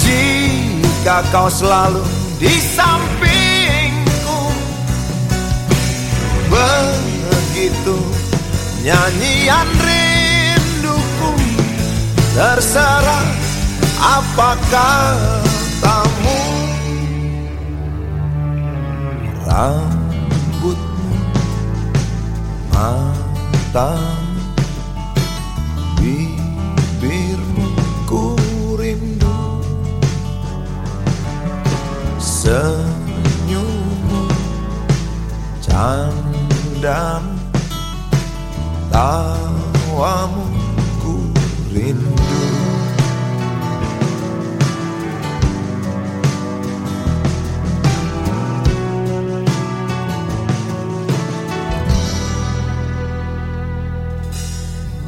Jika kau selalu di sampingku. Begitu nyanyian rinduku Terserah apakah tamu Rambutmu mata senyummu candamu tawamu ku rindu.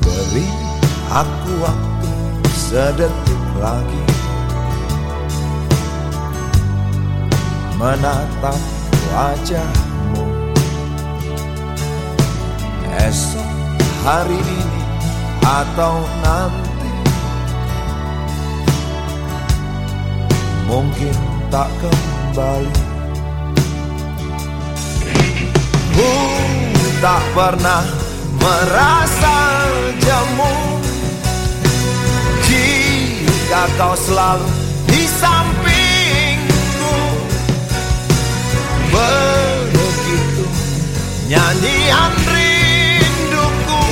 Beri aku waktu sedetik lagi Menatap wajahmu Esok hari ini atau nanti Mungkin tak kembali. Ku tak pernah merasa jemu. Jika kau selalu di sampingku Begitu nyanyian rinduku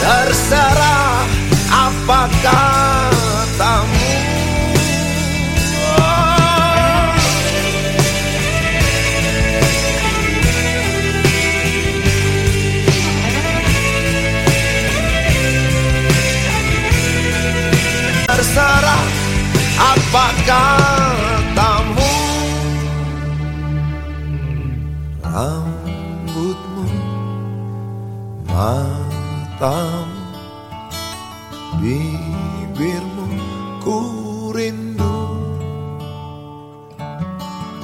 Terserah apa katamu. Terserah apa Rambutmu Matamu Bibirmu ku rindu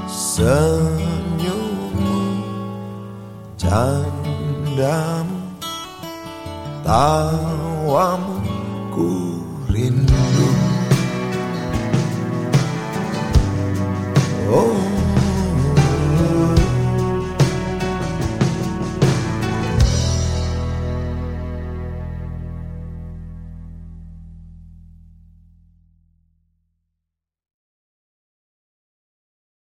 Senyummu Candamu Tawamu ku rindu Oh